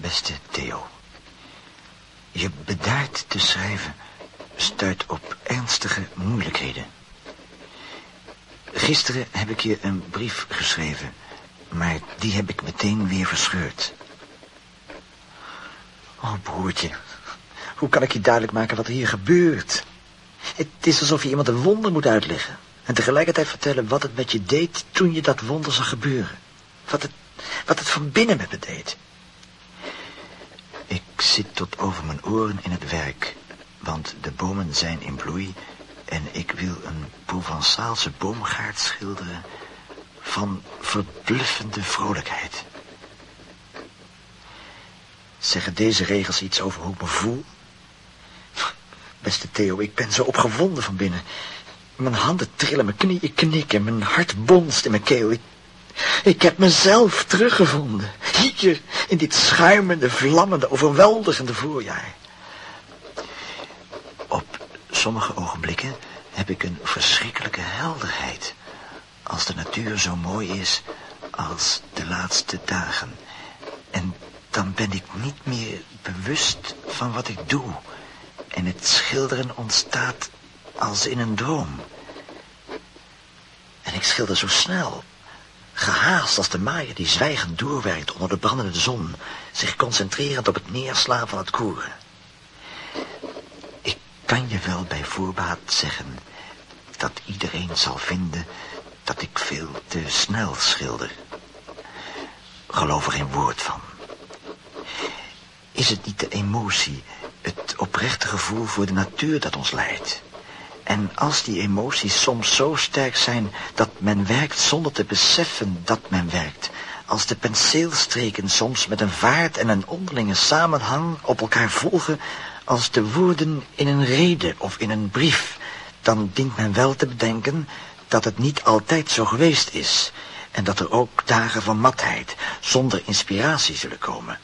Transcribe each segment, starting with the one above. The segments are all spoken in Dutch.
Beste Theo. Je bedaard te schrijven stuit op ernstige moeilijkheden. Gisteren heb ik je een brief geschreven, maar die heb ik meteen weer verscheurd. Oh, broertje, hoe kan ik je duidelijk maken wat er hier gebeurt? Het is alsof je iemand een wonder moet uitleggen. En tegelijkertijd vertellen wat het met je deed toen je dat wonder zag gebeuren. Wat het, wat het van binnen met me deed. Ik zit tot over mijn oren in het werk, want de bomen zijn in bloei en ik wil een Provençaalse boomgaard schilderen van verbluffende vrolijkheid. Zeggen deze regels iets over hoe ik me voel? Beste Theo, ik ben zo opgewonden van binnen. Mijn handen trillen, mijn knieën knikken, mijn hart bonst in mijn keel. Ik, ik heb mezelf teruggevonden. Hier, in dit schuimende, vlammende, overweldigende voorjaar. Op sommige ogenblikken heb ik een verschrikkelijke helderheid. Als de natuur zo mooi is als de laatste dagen. En dan ben ik niet meer bewust van wat ik doe. En het schilderen ontstaat als in een droom. En ik schilder zo snel, gehaast als de maaier die zwijgend doorwerkt onder de brandende zon, zich concentrerend op het neerslaan van het koeren. Ik kan je wel bij voorbaat zeggen dat iedereen zal vinden dat ik veel te snel schilder. Geloof er geen woord van. Is het niet de emotie, het oprechte gevoel voor de natuur dat ons leidt? En als die emoties soms zo sterk zijn dat men werkt zonder te beseffen dat men werkt, als de penseelstreken soms met een vaart en een onderlinge samenhang op elkaar volgen, als de woorden in een rede of in een brief, dan dient men wel te bedenken dat het niet altijd zo geweest is en dat er ook dagen van matheid zonder inspiratie zullen komen.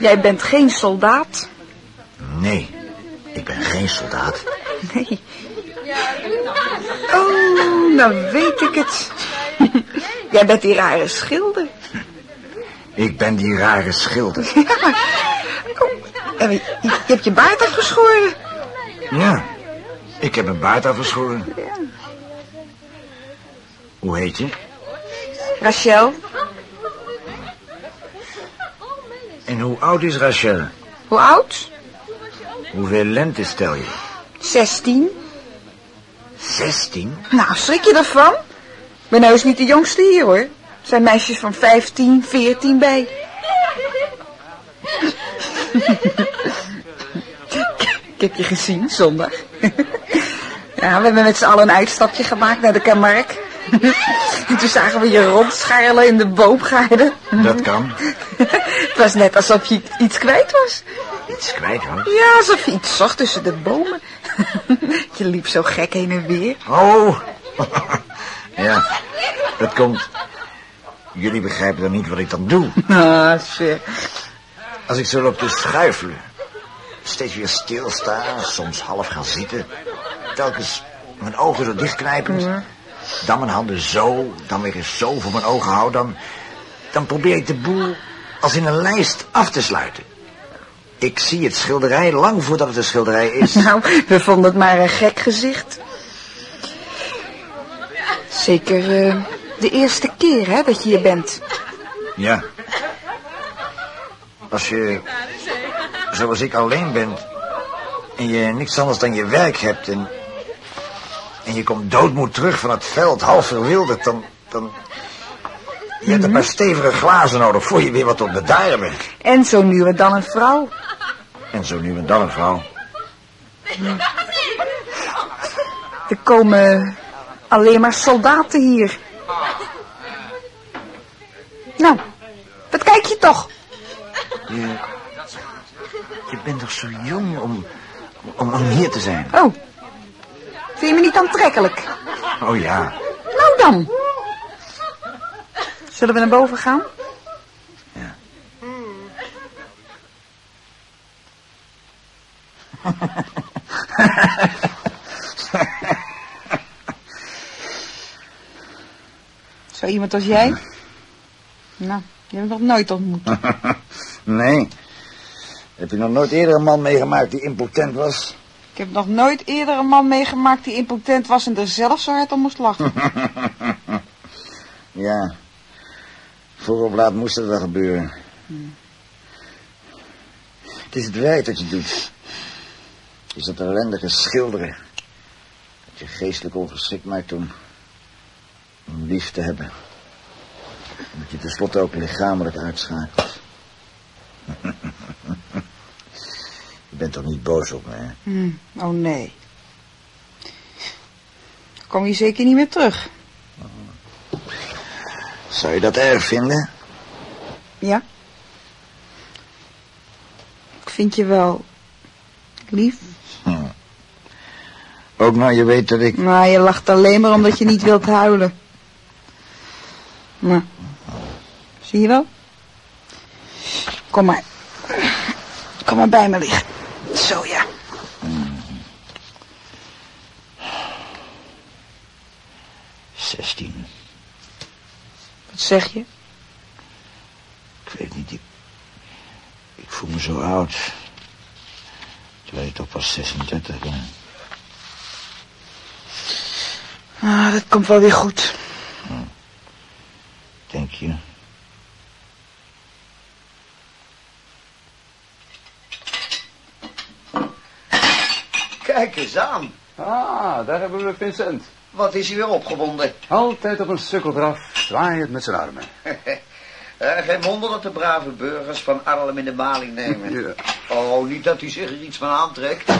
Jij bent geen soldaat? Nee, ik ben geen soldaat. Nee. Oh, nou weet ik het. Jij bent die rare schilder. Ik ben die rare schilder. Ja. Oh, je, je hebt je baard afgeschoren. Ja, ik heb een baard afgeschoren. Ja. Hoe heet je? Rachel, En hoe oud is Rachel? hoe oud? Hoeveel lente stel je? 16. Zestien? Nou, schrik je ervan? Ben heus niet de jongste hier, hoor. Er zijn meisjes van 15, 14 bij. Ik heb je gezien, zondag. Ja, we hebben met z'n allen een uitstapje gemaakt naar de Kamark. En toen zagen we je rondscharrelen in de boomgaarden. Dat kan. Het was net alsof je iets kwijt was. Iets kwijt hoor. Ja, alsof je iets zag tussen de bomen. Je liep zo gek heen en weer. Oh. ja, dat komt. Jullie begrijpen dan niet wat ik dan doe. Ah, shit. Als ik zo loop te schuifelen. Steeds weer stilsta, soms half gaan zitten. Telkens mijn ogen zo dichtknijpend. Dan mijn handen zo, dan weer eens zo voor mijn ogen houden. Dan, dan probeer ik de boel als in een lijst af te sluiten. Ik zie het schilderij lang voordat het een schilderij is. Nou, we vonden het maar een gek gezicht. Zeker eh, de eerste keer, hè, dat je hier bent. Ja. Als je, zoals ik, alleen bent... en je niks anders dan je werk hebt... en, en je komt doodmoed terug van het veld, half verwilderd... dan... dan je hebt een paar stevige glazen nodig voor je weer wat tot bedaren bent. En zo nu en dan een vrouw. En zo nu en dan een vrouw. Er komen alleen maar soldaten hier. Nou, wat kijk je toch? Je, je bent toch zo jong om, om, om hier te zijn? Oh, vind je me niet aantrekkelijk? Oh ja. Nou dan. Zullen we naar boven gaan? ja. Zo iemand als jij? Nou, die heb ik nog nooit ontmoet. nee. Heb je nog nooit eerder een man meegemaakt die impotent was? Ik heb nog nooit eerder een man meegemaakt die impotent was en er zelf zo hard om moest lachen. ja. Vroeg of laat moest dat gebeuren. Het is het werk dat je doet. Het is dat ellendige schilderen. Dat je geestelijk ongeschikt maakt om, om lief te hebben. Dat je tenslotte ook lichamelijk uitschakelt. bent toch niet boos op me, hè? Hm, Oh nee. Kom je zeker niet meer terug? Zou je dat erg vinden? Ja? Ik vind je wel lief. Ook nou je weet dat ik... Maar je lacht alleen maar omdat je niet wilt huilen. Nou, zie je wel? Kom maar. Kom maar bij me liggen. Zo ja. Zestien. Wat zeg je? Ik weet niet, ik... Ik voel me zo oud. Terwijl ik toch pas 36 ben. Ah, dat komt wel weer goed. Denk je? Kijk eens aan. Ah, daar hebben we Vincent. Wat is hij weer opgewonden? Altijd op een sukkel eraf, zwaaiend met zijn armen. Eh, geen wonder dat de brave burgers van Arnhem in de maling nemen. Ja. Oh, niet dat hij zich er iets van aantrekt.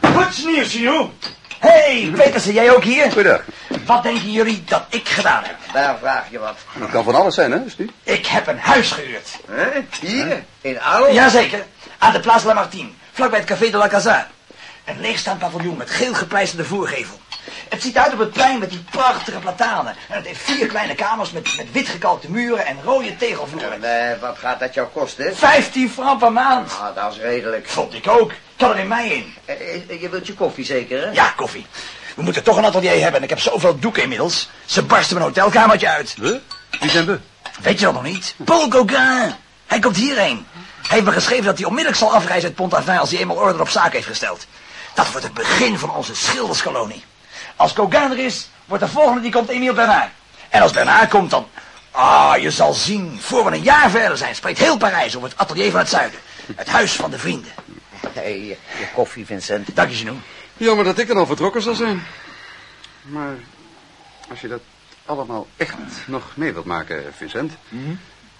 Wat nieuws, joh? Hé, hey, Petersen, jij ook hier? Goeiedag. Wat denken jullie dat ik gedaan heb? Daar vraag je wat. Dat kan van alles zijn, hè, Stu? Ik heb een huis gehuurd. Hè? Hier, in Arnhem? Jazeker, aan de Place Lamartine, vlakbij het Café de la Casa. Een leegstaand paviljoen met geel gepleisterde voorgevel. Het ziet uit op het plein met die prachtige platanen. En het heeft vier kleine kamers met, met wit gekalkte muren en rode tegelvloeren. En, eh, wat gaat dat jou kosten? 15 francs per maand. Ah, dat is redelijk. Vond ik ook. Had er in mei in. Eh, eh, je wilt je koffie zeker, hè? Ja, koffie. We moeten toch een atelier hebben en ik heb zoveel doeken inmiddels. Ze barsten mijn hotelkamertje uit. We? Wie zijn we? Weet je dat nog niet? Paul Gauguin. Hij komt hierheen. Hij heeft me geschreven dat hij onmiddellijk zal afreizen uit Pont-Aven als hij eenmaal orde op zaken heeft gesteld. Dat wordt het begin van onze schilderskolonie. Als Gauguin er is, wordt de volgende die komt Emile Bernard. En als Bernard komt dan... Ah, je zal zien, voor we een jaar verder zijn, spreekt heel Parijs over het atelier van het zuiden. Het huis van de vrienden. Hey, je koffie, Vincent. Dank je, Genoem. Jammer dat ik dan al vertrokken zal zijn. Maar als je dat allemaal echt nog mee wilt maken, Vincent...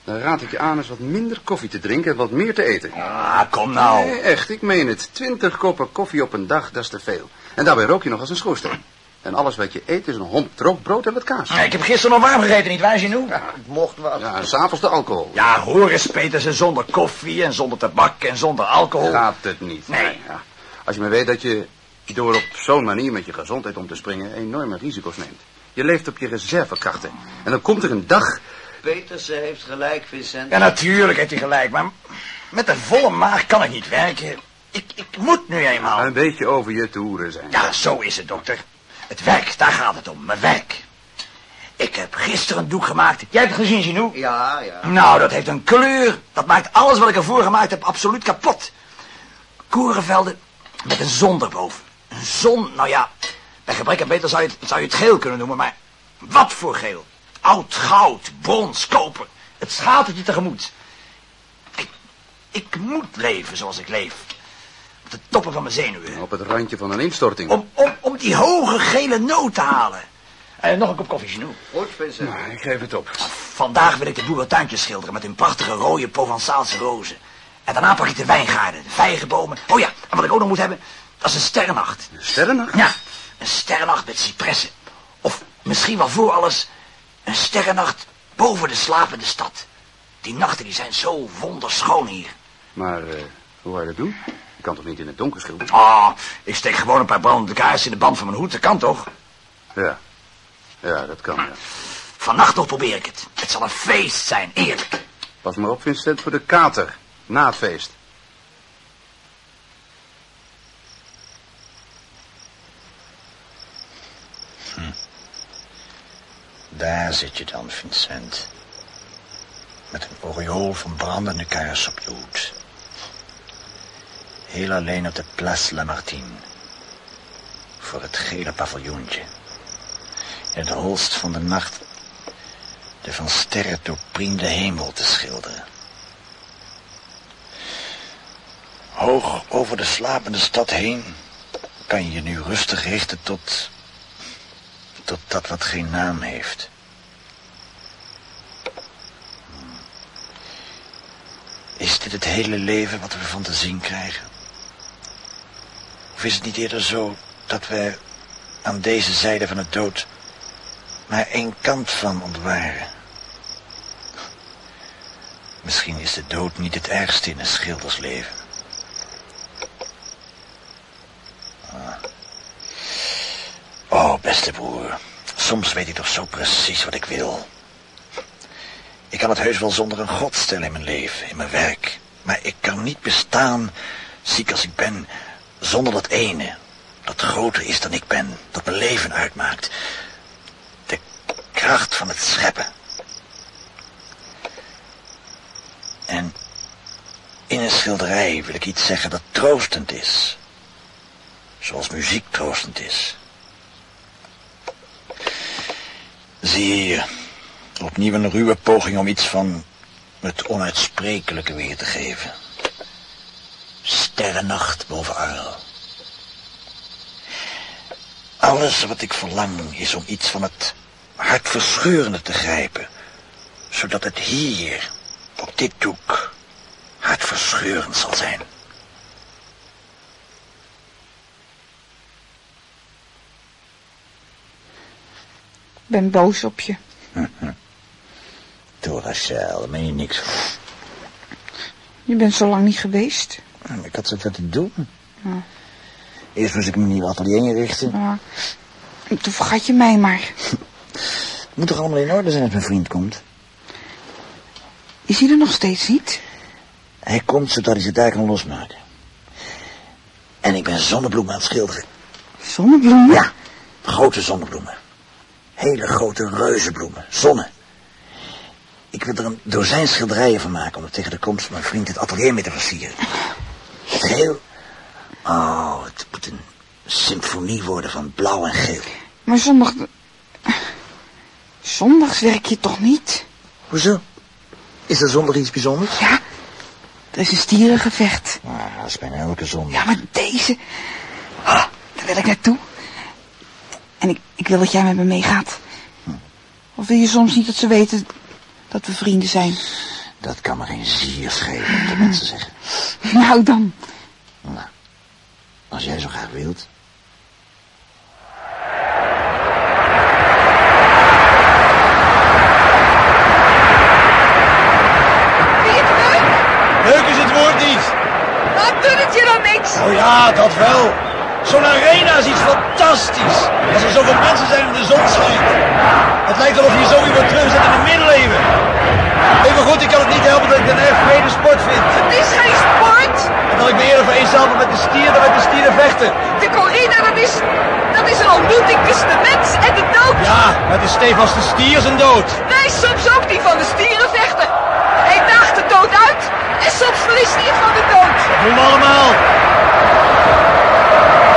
dan raad ik je aan eens wat minder koffie te drinken en wat meer te eten. Ah, kom nou. Nee, echt, ik meen het. Twintig koppen koffie op een dag, dat is te veel. En daarbij rook je nog als een schoorsteen. En alles wat je eet is een homp droog brood en wat kaas. Ik heb gisteren nog warm gegeten, niet waar, Genoem? Het mocht wel. Ja, en s'avonds de alcohol. Ja, hoor eens, Petersen, zonder koffie en zonder tabak en zonder alcohol. Gaat het niet. Nee. Ja. Als je maar weet dat je door op zo'n manier met je gezondheid om te springen enorme risico's neemt. Je leeft op je reservekrachten. En dan komt er een dag... Petersen heeft gelijk, Vincent. Ja, natuurlijk heeft hij gelijk, maar met een volle maag kan ik niet werken. Ik, ik moet nu eenmaal. een beetje over je toeren zijn. Ja, zo is het, dokter. Het werk, daar gaat het om, mijn werk. Ik heb gisteren een doek gemaakt. Jij hebt het gezien, Gino? Ja, ja. Nou, dat heeft een kleur. Dat maakt alles wat ik ervoor gemaakt heb absoluut kapot. Korenvelden met een zon erboven. Een zon, nou ja, bij gebrek aan beter zou je, het, zou je het geel kunnen noemen, maar wat voor geel? Oud goud, brons, koper. Het schatert je tegemoet. Ik, ik moet leven zoals ik leef. Op de toppen van mijn zenuwen. Op het randje van een instorting. Om, om, om die hoge gele noot te halen. En nog een kop koffie, Genoeg. Goed, Vincent. Nou, ik geef het op. Vandaag wil ik de boerentuintjes schilderen met hun prachtige rode Provençaalse rozen. En daarna pak ik de wijngaarden, de vijgenbomen. Oh ja, en wat ik ook nog moet hebben, dat is een sterrennacht. Sterrennacht? Ja, een sterrennacht met cipressen. Of misschien wel voor alles, een sterrennacht boven de slapende stad. Die nachten die zijn zo wonderschoon hier. Maar eh, hoe ga je dat doen? Je kan toch niet in het donker schilderen? Ah, ik steek gewoon een paar brandende kaarsen in de band van mijn hoed, dat kan toch? Ja. Ja, dat kan, ja. Vannacht nog probeer ik het. Het zal een feest zijn, eerlijk. Pas maar op, Vincent, voor de kater. Na het feest. Daar zit je dan, Vincent. Met een aureool van brandende kaars op je hoed. Heel alleen op de Place Lamartine. Voor het gele paviljoentje. In het holst van de nacht de van sterren doorpriemde hemel te schilderen. Hoog over de slapende stad heen kan je je nu rustig richten tot... tot dat wat geen naam heeft. Is dit het hele leven wat we van te zien krijgen? Of is het niet eerder zo dat we aan deze zijde van het dood maar één kant van ontwaren? Misschien is de dood niet het ergste in een schildersleven. Ah. Oh, beste soms weet ik toch zo precies wat ik wil. Ik kan het heus wel zonder een god stellen in mijn leven, in mijn werk. Maar ik kan niet bestaan, ziek als ik ben, zonder dat ene. Dat groter is dan ik ben, dat mijn leven uitmaakt. De kracht van het scheppen. En in een schilderij wil ik iets zeggen dat troostend is. Zoals muziek troostend is. Zie opnieuw een ruwe poging om iets van het onuitsprekelijke weer te geven. Sterrennacht boven Arles. Alles wat ik verlang is om iets van het hartverscheurende te grijpen, zodat het hier, op dit doek, hartverscheurend zal zijn. Ben boos op je. Daar meen je niks. Je bent zo lang niet geweest. Ik had zoveel te doen. Ja. Eerst moest ik mijn nieuwe atelier inrichten. Ja. En toen vergat je mij maar. Het moet toch allemaal in orde zijn als mijn vriend komt? Is hij er nog steeds niet? Hij komt zodat hij zijn daar kan losmaken. En ik ben zonnebloemen aan het schilderen. Zonnebloemen? Ja, grote zonnebloemen. Hele grote reuzenbloemen, zonne. Ik wil er een dozijn schilderijen van maken om er tegen de komst van mijn vriend het atelier mee te versieren. Het heel... Oh, het moet een symfonie worden van blauw en geel. Maar zondag... Zondags werk je toch niet? Hoezo? Is er zondag iets bijzonders? Ja, er is een stierengevecht. Ah, dat is bijna elke zondag. Ja, maar deze... Ah, daar wil ik naartoe. En ik, ik wil dat jij met me meegaat. Of wil je soms niet dat ze weten dat we vrienden zijn? Dat kan me geen zier schelen, wat de mensen zeggen. Nou dan. Nou, als jij zo graag wilt. Leuk is het woord niet. Wat doet het je dan niks? Oh ja, dat wel. Zo'n arena is iets fantastisch. Als er zoveel mensen zijn en de zon schijnt. Het lijkt alsof je zo weer wordt terugzet in de middeleeuwen. Even goed, ik kan het niet helpen dat ik een erg vrede sport vind. Het is geen sport. En dat ik me eerder vereenzelven met de stier dan met de stieren vechten. De corrida, dat is... Dat is een ontmoeting tussen de mens en de dood. Ja, het is stevast de stier zijn dood. Wij soms ook die van de stieren vechten. Hij daagt de dood uit en soms verliest hij van de dood. Dat doen we allemaal.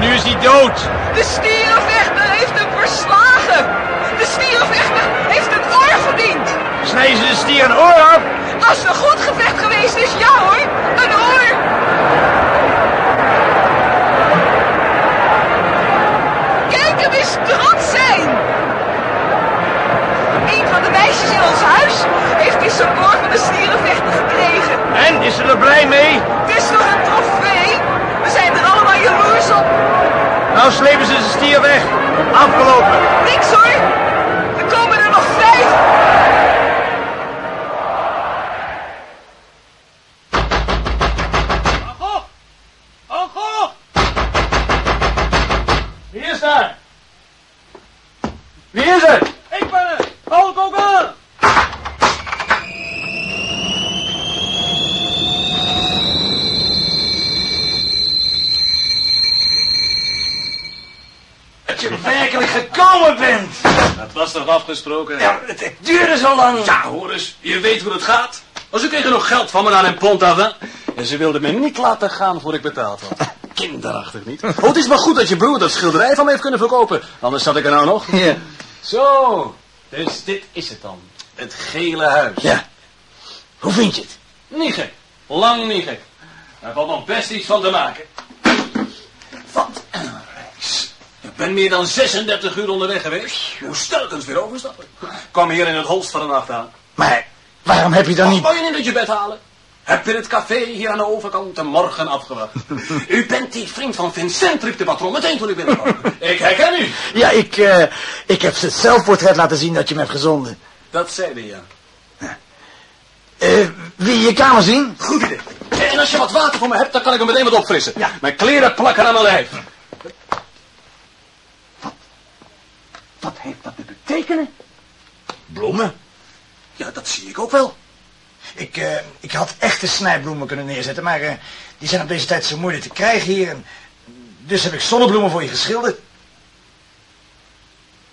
nu is hij dood. De stierenvechter heeft hem verslagen. De stierenvechter heeft een oor verdiend. Snijden ze de stier een oor af? Als het een goed gevecht geweest is, ja hoor, een oor. Kijk hem eens trots zijn. Een van de meisjes in ons huis heeft die zijn oor van de stierenvechter gekregen. En, is ze er blij mee? Het is toch een trofee? We zijn er allemaal jaloers op. Nou slepen ze de stier weg. Afgelopen. Niks hoor. Er komen er nog vijf. Ogo! Ogo! Wie is daar? Wie is het? Ik ben het! Hulk Hogan! Dat je werkelijk gekomen bent. Dat was toch afgesproken? Ja, het, het duurde zo lang. Ja, hoor eens, je weet hoe het gaat. Als ze kregen nog geld van me aan een pond af, hè? En ze wilden me niet laten gaan voor ik betaald had. Kinderachtig niet. Oh, het is maar goed dat je broer dat schilderij van me heeft kunnen verkopen. Anders zat ik er nou nog. Ja. Zo, dus dit is het dan. Het gele huis. Ja. Hoe vind je het? Niet gek. Lang niet gek. Daar valt nog best iets van te maken. Wat ben meer dan 36 uur onderweg geweest. Moest telkens weer overstappen. Kwam hier in het holst van de nacht aan. Maar waarom heb je dan niet... wou je niet uit je bed halen? Heb je het café hier aan de overkant de morgen afgewacht? u bent die vriend van Vincent, riep de patroon meteen toen ik binnenkwam. ik herken u. Ja, ik, eh, ik heb ze het zelfportret laten zien dat je me hebt gezonden. Dat zei hij, ja. Eh, wil je je kamer zien? Goed idee. En als je wat water voor me hebt, dan kan ik hem meteen wat opfrissen. Ja. Mijn kleren plakken aan mijn lijf. Wat heeft dat te betekenen? Bloemen? Ja, dat zie ik ook wel. Ik, eh, ik had echte snijbloemen kunnen neerzetten, maar eh, die zijn op deze tijd zo moeilijk te krijgen hier. En dus heb ik zonnebloemen voor je geschilderd.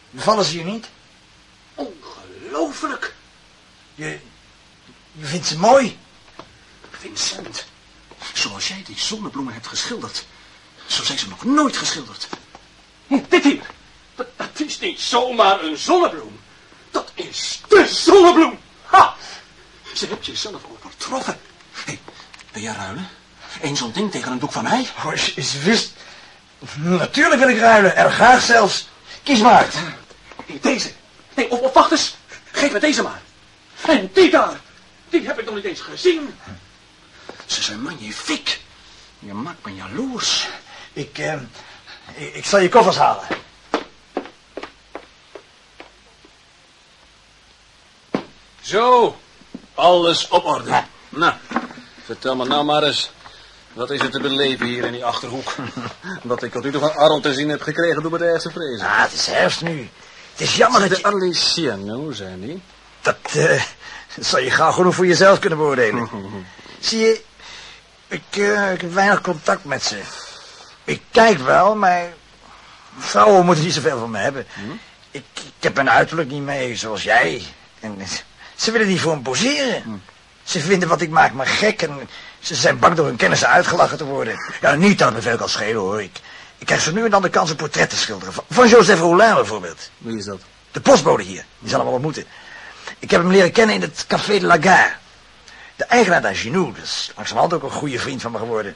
Bevallen ze je niet? Ongelooflijk. Je, je vindt ze mooi? Vincent, zoals jij die zonnebloemen hebt geschilderd, zo zijn ze nog nooit geschilderd. Dit hier, dat, dat is niet zomaar een zonnebloem. Dat is de zonnebloem. Ha! Ze hebt jezelf overtroffen. Hé, wil jij ruilen? Eén zo'n ding tegen een doek van mij? Oh, is, is wist. Natuurlijk wil ik ruilen, erg graag zelfs. Kies maar. Deze. Nee, of, of wacht eens. Geef me deze maar. En die daar. Die heb ik nog niet eens gezien. Ze zijn magnifiek. Je maakt me jaloers. Ik, eh, ik, ik zal je koffers halen. Zo, alles op orde. Nou, vertel me nou maar eens. Wat is er te beleven hier in die Achterhoek? Wat ik tot nu toe van Aron te zien heb gekregen door mijn ergste vrezen. Ah, het is herfst nu. Het is jammer dat De je... Aliciano, hoe zijn die? Dat eh, dat zal je gauw genoeg voor jezelf kunnen beoordelen. Zie je, ik, eh, ik heb weinig contact met ze. Ik kijk wel, maar vrouwen moeten niet zoveel van me hebben. Ik, ik heb mijn uiterlijk niet mee, zoals jij. En eh, ze willen niet voor me poseren. Ze vinden wat ik maak maar gek en ze zijn bang door hun kennissen uitgelachen te worden. Ja, niet dat het me veel kan schelen hoor. Ik, ik krijg zo nu en dan de kans een portret te schilderen. Van, van Joseph Roulin bijvoorbeeld. Wie is dat? De postbode hier. Die zal hem wel ontmoeten. Ik heb hem leren kennen in het Café de la Gare. De eigenaar daar, Ginou, dat is langzamerhand ook een goede vriend van me geworden.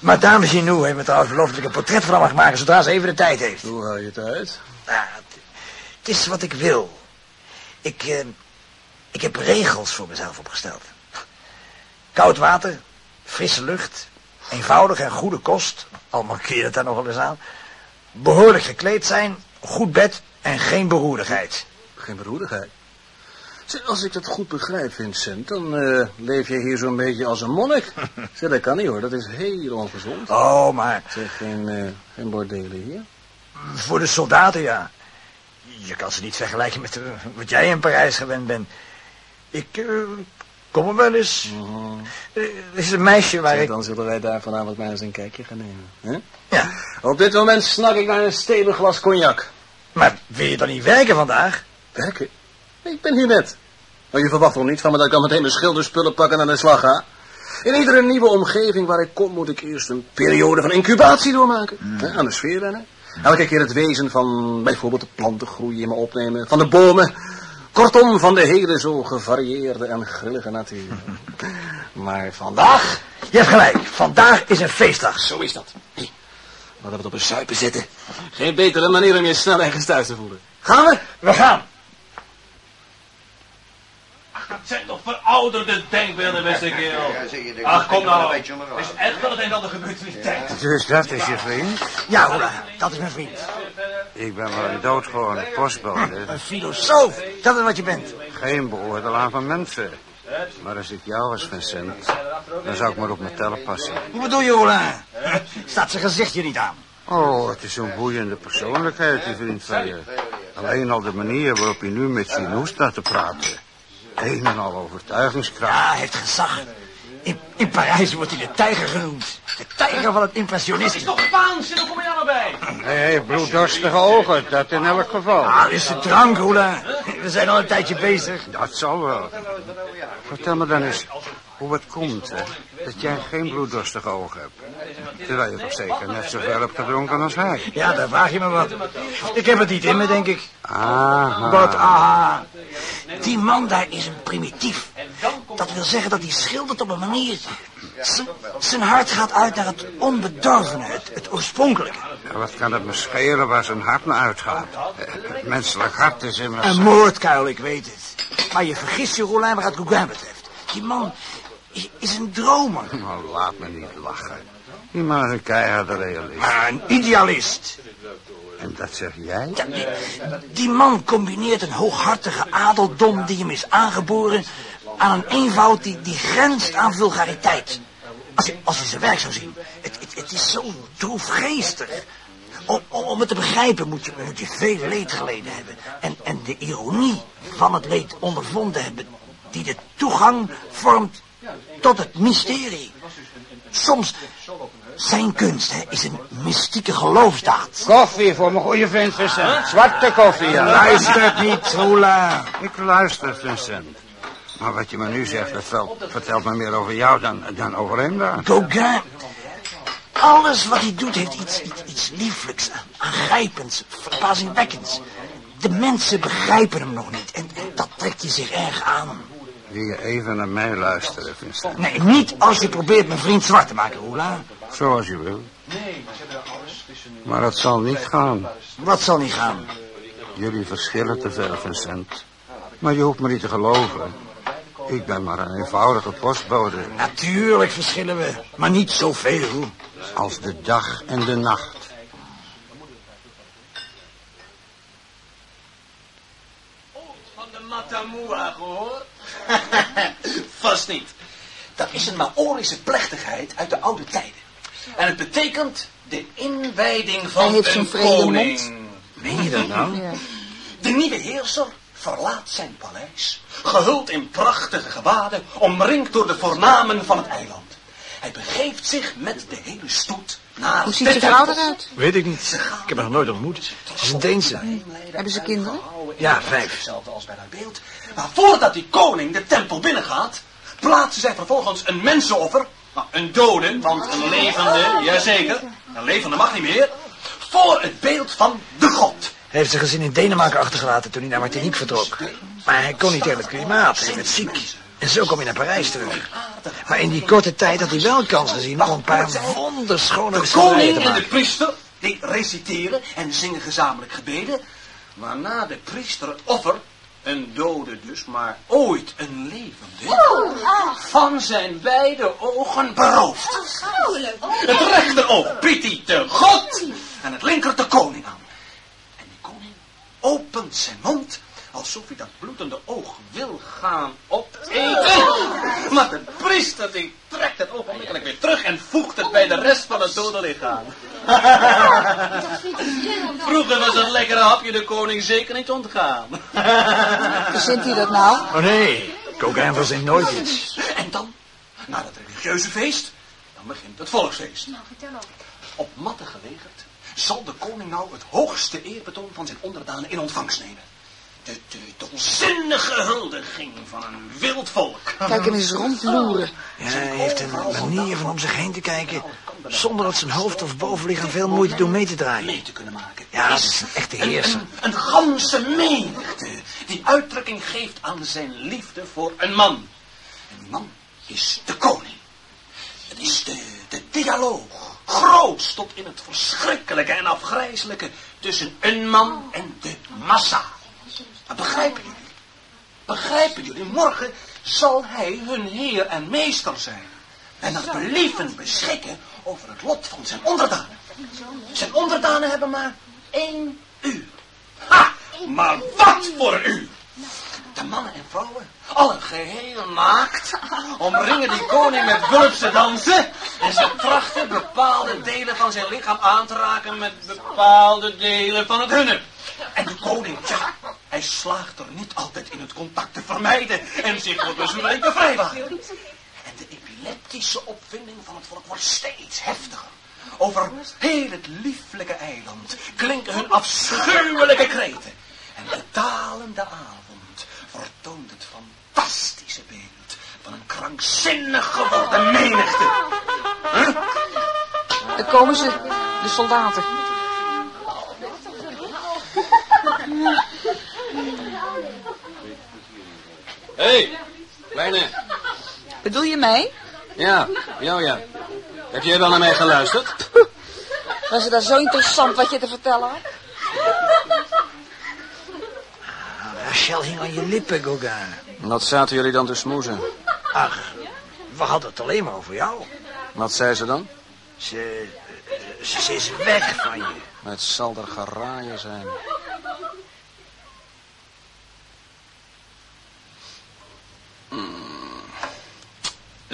Madame Ginou heeft me trouwens beloofd dat ik een portret van hem mag maken zodra ze even de tijd heeft. Hoe hou je het uit? Nou, het, het is wat ik wil. Ik, eh, ik heb regels voor mezelf opgesteld. Koud water, frisse lucht, eenvoudig en goede kost, al markeer het daar nog wel eens aan. Behoorlijk gekleed zijn, goed bed en geen beroerdigheid. Geen beroerdigheid. Zeg, Als ik dat goed begrijp, Vincent, dan eh, leef je hier zo'n beetje als een monnik. zeg, dat kan niet hoor, dat is heel ongezond. Oh, maar Zeg, geen, eh, geen bordelen hier? voor de soldaten, ja. Je kan ze niet vergelijken met eh, wat jij in Parijs gewend bent. Ik eh, kom er wel eens. Eh, Er is een meisje waar ik... dan zullen wij daar vanavond maar eens een kijkje gaan nemen. Hè? Ja, Op dit moment snak ik naar een stevig glas cognac. maar wil je dan niet werken vandaag? Werken? Ik ben hier net. Maar je verwacht toch niet van me dat ik dan meteen mijn schilderspullen pak en aan de slag ga? In iedere nieuwe omgeving waar ik kom, moet ik eerst een periode van incubatie doormaken. Hè, aan de sfeer wennen. Elke keer het wezen van bijvoorbeeld de plantengroei in me opnemen, van de bomen. Kortom, van de hele zo gevarieerde en grillige natuur. Maar vandaag, Je hebt gelijk. Vandaag is een feestdag. zo is dat. Hey, laten we het op een suipen zetten. Geen betere manier om je snel ergens thuis te voelen. Gaan we? We gaan. Dat zijn toch verouderde denkbeelden, beste kerel. Ach, kom nou. Het is echt wel het een en ander gebeurd in die tijd. Dus dat is je vriend? Ja, hoera. Dat is mijn vriend. Ik ben wel een doodgewone postbode. Een filosoof. Dat is wat je bent. Geen beoordelaar van mensen. Maar als ik jou was, Vincent, dan zou ik maar op mijn tellen passen. Hoe bedoel je, hoera? Staat zijn gezichtje niet aan. Oh, het is zo'n boeiende persoonlijkheid, die vriend van je. Alleen al de manier waarop je nu met Chinou staat te praten. Een en al overtuigingskracht. Ja, hij heeft gezag. In, in Parijs wordt hij de tijger genoemd. De tijger van het impressionisme. Toch waanzin, hoe kom je daar bij? Hij heeft bloeddorstige ogen, dat in elk geval. Ah, is de drank, hoera. We zijn al een tijdje bezig. Dat zal wel. Vertel me dan eens hoe het komt, hè, dat jij geen bloeddorstige ogen hebt. Terwijl je toch zeker net zoveel hebt gedronken als hij. Ja, daar vraag je me wat. Ik heb het niet in me, denk ik. Ah, Wat, aha. Die man daar is een primitief. Dat wil zeggen dat hij schildert op een manier... Z- zijn hart gaat uit naar het onbedorvene, het, het oorspronkelijke. wat kan het me schelen waar zijn hart naar uitgaat? Het menselijk hart is immers... Een moordkuil, ik weet het. Maar je vergist je, waar het Gauguin betreft. Die man is, is een dromer. Oh, laat me niet lachen. Die is een keiharde realist. Maar een idealist. En dat zeg jij? Ja, die, die man combineert een hooghartige adeldom die hem is aangeboren... aan een eenvoud die, die grenst aan vulgariteit. Als je, als je zijn werk zou zien, het, het, het is zo droefgeestig. Om, om om het te begrijpen moet je, moet je veel leed geleden hebben. En, en de ironie van het leed ondervonden hebben... die de toegang vormt tot het mysterie. Soms, zijn kunst hè, is een mystieke geloofsdaad. Koffie voor mijn goede vriend Vincent. Zwarte koffie, ja. Luistert niet, Rola. Ik luister, Vincent. Maar wat je me nu zegt, dat vertelt me meer over jou dan, dan over hem daar. Gauguin. Alles wat hij doet heeft iets, iets, iets lieflijks, aangrijpends, verbazingwekkends. De mensen begrijpen hem nog niet en dat trekt je zich erg aan. Wil je even naar mij luisteren, Vincent? Nee, niet als je probeert mijn vriend zwart te maken, Roela. Zoals je wil. Maar het zal niet gaan. Wat zal niet gaan? Jullie verschillen te veel, Vincent. Maar je hoeft me niet te geloven. Ik ben maar een eenvoudige postbode. Natuurlijk verschillen we, maar niet zoveel. Als de dag en de nacht. Matamua gehoord? Vast niet. Dat is een Maorische plechtigheid uit de oude tijden. En het betekent de inwijding van Hij heeft een koning. Meen je dat nou? Ja. De nieuwe heerser verlaat zijn paleis, gehuld in prachtige gewaden, omringd door de voornamen van het eiland. Hij begeeft zich met de hele stoet naar Hoe ziet zijn vrouw tempel. eruit? Weet ik niet. Ik heb haar nog nooit ontmoet. Ze is een Deense. Hebben ze kinderen? Ja, vijf. Hetzelfde als bij haar beeld. Maar voordat die koning de tempel binnengaat, plaatsen zij vervolgens een mensenoffer. Nou, een dode, want een levende, jazeker, een levende mag niet meer. Voor het beeld van de god. Hij heeft zijn gezin in Denemarken achtergelaten toen hij naar Martinique vertrok. Maar hij kon niet tegen het klimaat. Hij werd ziek. En zo kwam hij naar Parijs terug. Maar in die korte tijd had hij wel kans gezien om een paar wonderschone De koning te en de priester, die reciteren en zingen gezamenlijk gebeden. Waarna de priester het offer, een dode dus, maar ooit een levende, van zijn beide ogen berooft. Het rechteroog biedt hij te God en het linker de koning aan. En de koning opent zijn mond alsof hij dat bloedende oog wil gaan opeten. Maar de priester die trekt het oog onmiddellijk weer terug en voegt het bij de rest van het dode lichaam. Vroeger was een lekkere hapje de koning zeker niet ontgaan. Verzint hij dat nou? Oh nee, Gauguin verzint nooit iets. En dan, na het religieuze feest, dan begint het volksfeest. Nou, vertel ook. Op matten gelegerd zal de koning nou het hoogste eerbetoon van zijn onderdanen in ontvangst nemen. De, de dolzinnige huldiging van een wild volk. Kijk eens rondloeren. Ja, hij heeft een manier van om zich heen te kijken... zonder dat zijn hoofd of bovenlichaam veel moeite doen mee te draaien. mee te kunnen maken. Ja, dat is een echte heerser. Een, een ganse menigte die uitdrukking geeft aan zijn liefde voor een man. En die man is de koning. Het is de, de dialoog, groot tot in het verschrikkelijke en afgrijzelijke tussen een man en de massa. Maar begrijpen jullie? Begrijpen jullie? Morgen zal hij hun heer en meester zijn. En het believen beschikken over het lot van zijn onderdanen. Zijn onderdanen hebben maar één uur. Ha! Maar wat voor uur! De mannen en vrouwen, alle geheel naakt, omringen die koning met wulpse dansen. En ze trachten bepaalde delen van zijn lichaam aan te raken met bepaalde delen van het hunne. En de koning, tja, hij slaagt er niet altijd in het contact te vermijden en zich voor bezwaring te vrijwaren. En de epileptische opwinding van het volk wordt steeds heftiger. Over heel het lieflijke eiland klinken hun afschuwelijke kreten. En de dalende avond vertoont het fantastische beeld van een krankzinnig geworden menigte. Huh? Daar komen ze, de soldaten. Hé, hey, kleine. Bedoel je mij? Ja, jou ja. Heb jij wel naar mij geluisterd? Was het dan zo interessant wat je te vertellen had? Rachel hing aan je lippen, Gauguin. Wat zaten jullie dan te smoezen? Ach, we hadden het alleen maar over jou. Wat zei ze dan? Ze, ze, ze is weg van je. Het zal er geraaien zijn.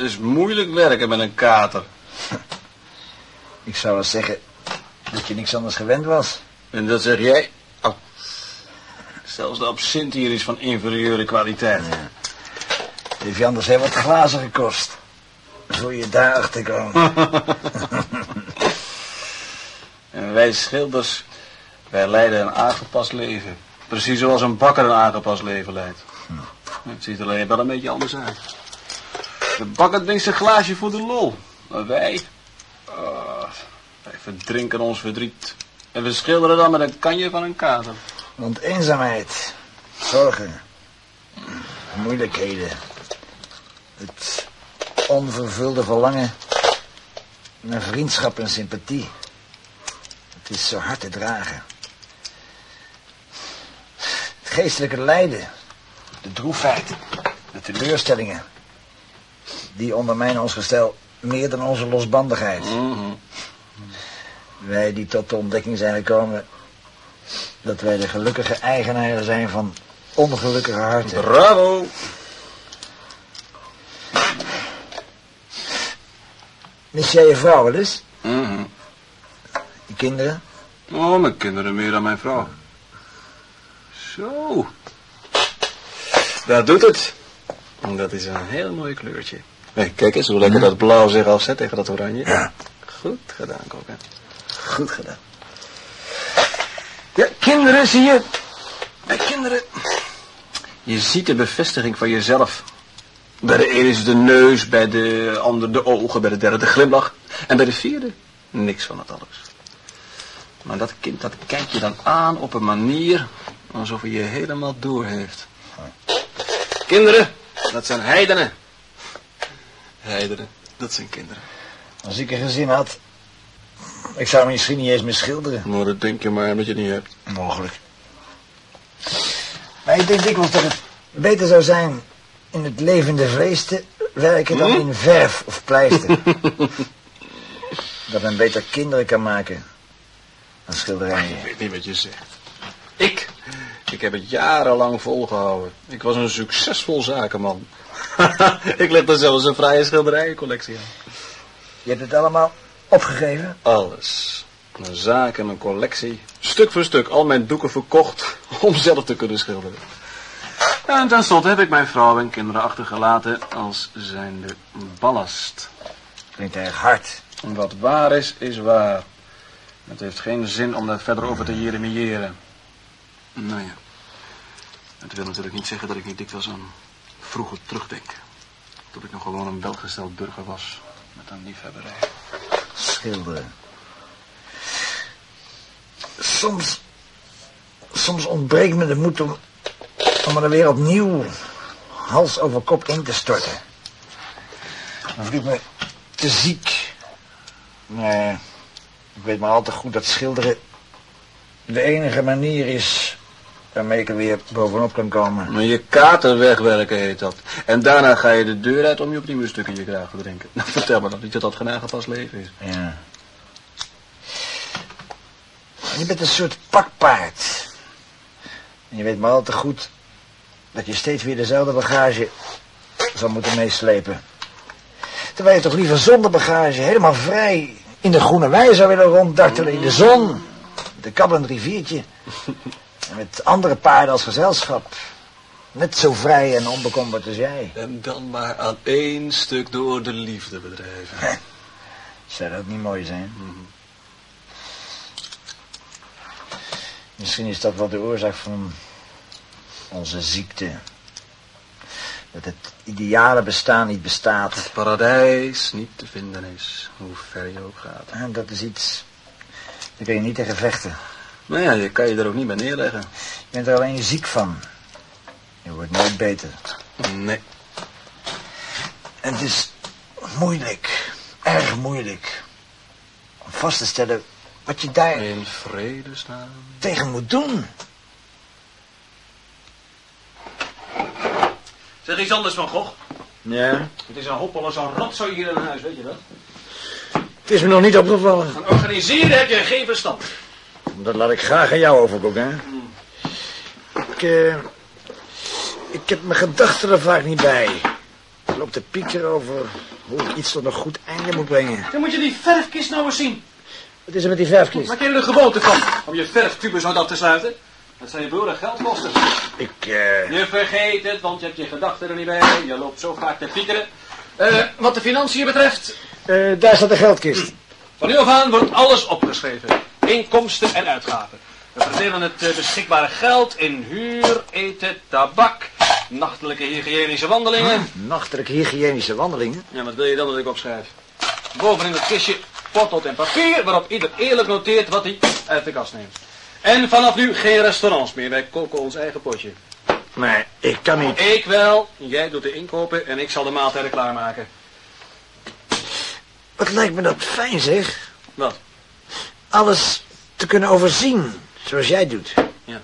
Is moeilijk werken met een kater. Ik zou wel zeggen dat je niks anders gewend was. En dat zeg jij? Oh. Zelfs de absint hier is van inferieure kwaliteit. Heeft je anders heel wat glazen gekost. Voor je daarachter komen. En wij schilders, wij leiden een aangepast leven. Precies zoals een bakker een aangepast leven leidt. Het ziet er alleen wel een beetje anders uit. De bakker drinkt zijn glaasje voor de lol. Maar wij, ah, wij verdrinken ons verdriet. En we schilderen dan met een kanje van een kater. Want eenzaamheid, zorgen, moeilijkheden, het onvervulde verlangen naar vriendschap en sympathie. Het is zo hard te dragen. Het geestelijke lijden, de droefheid, de teleurstellingen, die ondermijnen ons gestel meer dan onze losbandigheid. Wij die tot de ontdekking zijn gekomen dat wij de gelukkige eigenaren zijn van ongelukkige harten. Bravo! Mis jij je vrouw wel eens? Mhm. Je kinderen? Oh, mijn kinderen meer dan mijn vrouw. Zo. Dat doet het. Dat is een heel mooi kleurtje. Kijk eens hoe lekker dat blauw zich afzet tegen dat oranje. Ja. Goed gedaan, Koken. Goed gedaan. Ja, kinderen, zie je. Bij kinderen. Je ziet de bevestiging van jezelf. Bij de ene is de neus, bij de ander de ogen, bij de derde de glimlach. En bij de vierde niks van het alles. Maar dat kind, dat kijkt je dan aan op een manier alsof hij je helemaal door heeft. Kinderen, dat zijn heidenen. Heidenen, dat zijn kinderen. Als ik een gezin had, ik zou misschien niet eens meer schilderen. Maar dat denk je maar dat je niet hebt. Mogelijk. Maar ik denk dikwijls dat het beter zou zijn in het levende vlees te werken dan in verf of pleister. dat men beter kinderen kan maken dan schilderijen. Ik weet niet wat je zegt. Ik, ik heb het jarenlang volgehouden. Ik was een succesvol zakenman. ik leg er zelfs een vrije schilderijencollectie aan. Je hebt het allemaal opgegeven? Alles. Mijn zaak en mijn collectie. Stuk voor stuk al mijn doeken verkocht om zelf te kunnen schilderen. En tenslotte heb ik mijn vrouw en kinderen achtergelaten als zijnde ballast. Klinkt erg hard. Wat waar is, is waar. Het heeft geen zin om daar verder over te jeremiëren. Nou ja. Het wil natuurlijk niet zeggen dat ik niet dikwijls aan vroeger terugdenk. Toen ik nog gewoon een welgesteld burger was met een liefhebberij. Schilderen. Soms... Soms ontbreekt me de moed om... om er weer opnieuw... hals over kop in te storten. Dan voel ik me te ziek. Nee, ik weet maar al te goed dat schilderen... de enige manier is... waarmee ik er weer bovenop kan komen. Maar je kater wegwerken heet dat. En daarna ga je de deur uit om je opnieuw een stuk in je kraag te drinken. Nou, vertel me dan niet dat dat geen aangepast leven is. Ja. Je bent een soort pakpaard. En je weet maar al te goed dat je steeds weer dezelfde bagage zal moeten meeslepen. Terwijl je toch liever zonder bagage helemaal vrij in de groene wei zou willen ronddartelen in de zon. De kabbelend riviertje. En met andere paarden als gezelschap. Net zo vrij en onbekommerd als jij. En dan maar aan één stuk door de liefde bedrijven. Zou dat niet mooi zijn? Misschien is dat wel de oorzaak van onze ziekte. Dat het ideale bestaan niet bestaat. Het paradijs niet te vinden is, hoe ver je ook gaat. En dat is iets... Daar kun je niet tegen vechten. Maar ja, je kan je er ook niet bij neerleggen. Je bent er alleen ziek van. Je wordt nooit beter. Nee. En het is moeilijk, erg moeilijk, om vast te stellen wat je daar In vredesnaam. tegen moet doen. Zeg iets anders van Gogh. Ja? Het is een hoppel als een rotzooi hier in huis, weet je dat? Het is me nog niet opgevallen. Van organiseren heb je geen verstand. Dat laat ik graag aan jou overkoeken, hè? Ik, eh, ik heb mijn gedachten er vaak niet bij. Ik loop te piekeren over hoe ik iets tot een goed einde moet brengen. Dan moet je die verfkist nou eens zien. Wat is er met die verfkist? Maak je er de gewoonte van om je verftubes uit af te sluiten? Dat zou je boeren geld kosten. Ik, eh... Je vergeet het, want je hebt je gedachten er niet bij. Je loopt zo vaak te piekeren. Eh, wat de financiën betreft, eh, daar staat de geldkist. van nu af aan wordt alles opgeschreven. Inkomsten en uitgaven. We verdelen het eh, beschikbare geld in huur, eten, tabak, nachtelijke hygiënische wandelingen. Nachtelijke hygiënische wandelingen. Ja, wat wil je dan dat ik opschrijf? Bovenin het kistje potlood en papier, waarop ieder eerlijk noteert wat hij uit de kast neemt. En vanaf nu geen restaurants meer, wij koken ons eigen potje. Nee, ik kan niet. Ik wel, jij doet de inkopen en ik zal de maaltijden klaarmaken. Wat lijkt me dat fijn, zeg. Wat? Alles te kunnen overzien, zoals jij doet. Mijn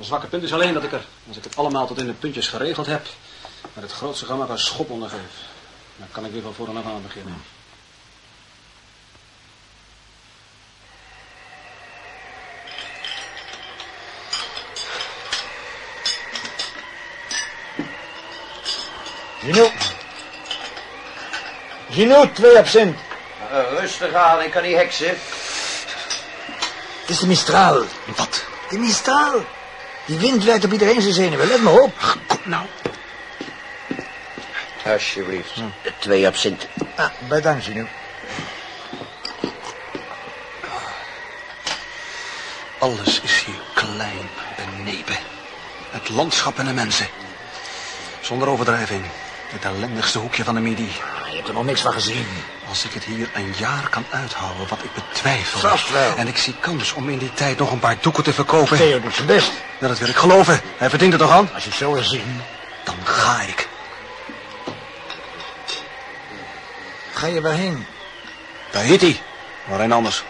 zwakke punt is alleen dat ik er, als ik het allemaal tot in de puntjes geregeld heb, met het grootste gemak een schop onder geef. Dan kan ik weer van voren af aan beginnen. Gino. Gino, twee absint. rustig aan, ik kan niet heksen. Het is de Mistral. Wat? De Mistral. Die wind werkt op iedereen zijn zenuwen. Let maar op. Kom nou. Alsjeblieft. Twee absint. Ah, bedankt, Gino. Alles is hier klein, benepen. Het landschap en de mensen. Zonder overdrijving. Het ellendigste hoekje van de midi. Ah, Je hebt er nog niks van gezien. Als ik het hier een jaar kan uithouden, wat ik betwijfel. Vast wel. En ik zie kans om in die tijd nog een paar doeken te verkopen. Theo doet zijn best. Ja, dat wil ik geloven. Hij verdient er toch aan? Als je het zo wil zien. Dan ga ik. Ga je waarheen? Tahiti. Waarheen anders?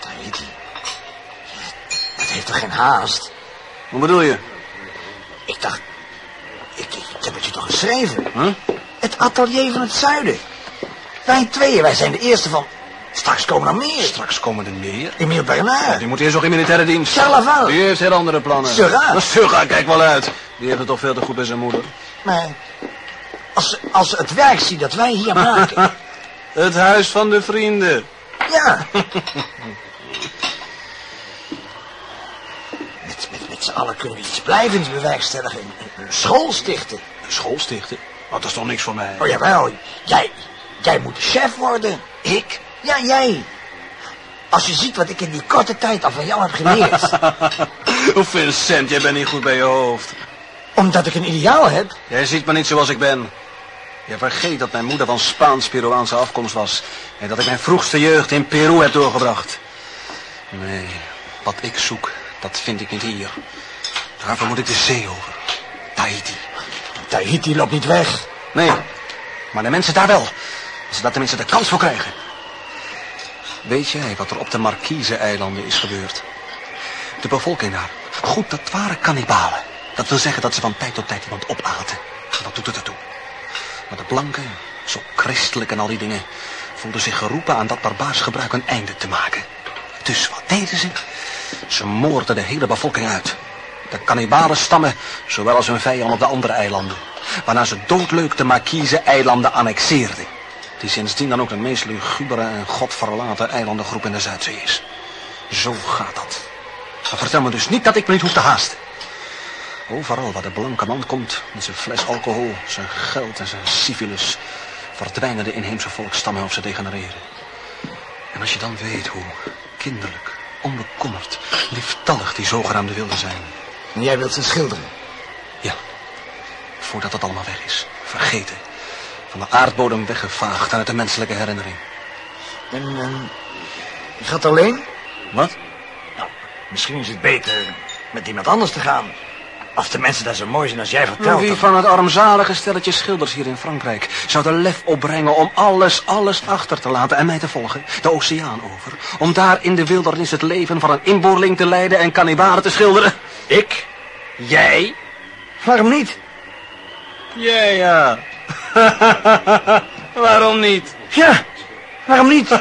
Tahiti. Het heeft toch geen haast? Hoe bedoel je? Ik dacht... Ik, ik heb het je toch geschreven? Huh? Het atelier van het zuiden. Wij tweeën, wij zijn de eerste van... Straks komen er meer. Straks komen er meer. Emile Bernard. Die moet eerst nog in militaire dienst. Charles Laval. Die heeft heel andere plannen. Seurat. Seurat, kijk wel uit. Die heeft het toch veel te goed bij zijn moeder. Maar als, ze- als het werk zien dat wij hier maken... Het huis van de vrienden. ja. Met, met, met z'n allen kunnen we iets blijvends bewerkstelligen. Een, een- een school stichten. Een school stichten? Oh, dat is toch niks voor mij? Oh jawel, jij, jij moet de chef worden. Ik? Ja, jij. Als je ziet wat ik in die korte tijd al van jou heb geleerd. Oh, Vincent, jij bent niet goed bij je hoofd. Omdat ik een ideaal heb? Jij ziet me niet zoals ik ben. Je vergeet dat mijn moeder van Spaans-Peruaanse afkomst was. En dat ik mijn vroegste jeugd in Peru heb doorgebracht. Nee, wat ik zoek, dat vind ik niet hier. Daarvoor moet ik de zee over. Tahiti. Tahiti loopt niet weg. Nee, maar de mensen daar wel. Als ze daar tenminste de kans voor krijgen. Weet jij wat er op de Marquise-eilanden is gebeurd? De bevolking daar, goed, dat waren kannibalen. Dat wil zeggen dat ze van tijd tot tijd iemand opaten. En dat doet het ertoe. Maar de blanken, zo christelijk en al die dingen... voelden zich geroepen aan dat barbaars gebruik een einde te maken. Dus wat deden ze? Ze moorden de hele bevolking uit. De kannibalen stammen, zowel als hun vijanden op de andere eilanden. Waarna ze doodleuk de Marquise-eilanden annexeerden. Die sindsdien dan ook de meest lugubere en godverlaten eilandengroep in de Zuidzee is. Zo gaat dat. Vertel me dus niet dat ik me niet hoef te haasten. Overal waar de blanke man komt, met zijn fles alcohol, zijn geld en zijn syfilis, verdwijnen de inheemse volkstammen of ze degenereren. En als je dan weet hoe kinderlijk, onbekommerd, lieftallig die zogenaamde wilden zijn. En jij wilt ze schilderen? Ja, voordat dat allemaal weg is. Vergeten. Van de aardbodem weggevaagd uit de menselijke herinnering. En ehm, je gaat alleen? Wat? Nou, misschien is het beter met iemand anders te gaan. Als de mensen daar zo mooi zijn als jij vertelt. Wie van het armzalige stelletje schilders hier in Frankrijk zou de lef opbrengen om alles, alles achter te laten en mij te volgen, de oceaan over, om daar in de wildernis het leven van een inboorling te leiden en kannibalen te schilderen? Ik? Jij? Waarom niet? Ja, ja. Waarom niet? Ja, waarom niet?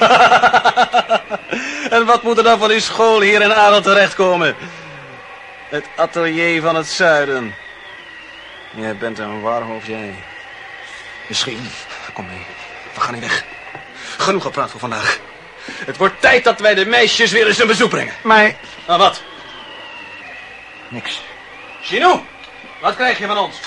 En wat moet er dan van die school hier in Adel terechtkomen? Het atelier van het zuiden. Jij bent een warhoofd, jij. Misschien. Kom mee, we gaan niet weg. Genoeg gepraat voor vandaag. Het wordt tijd dat wij de meisjes weer eens een bezoek brengen. Maar Nou, wat? Niks. Chinou, wat krijg je van ons?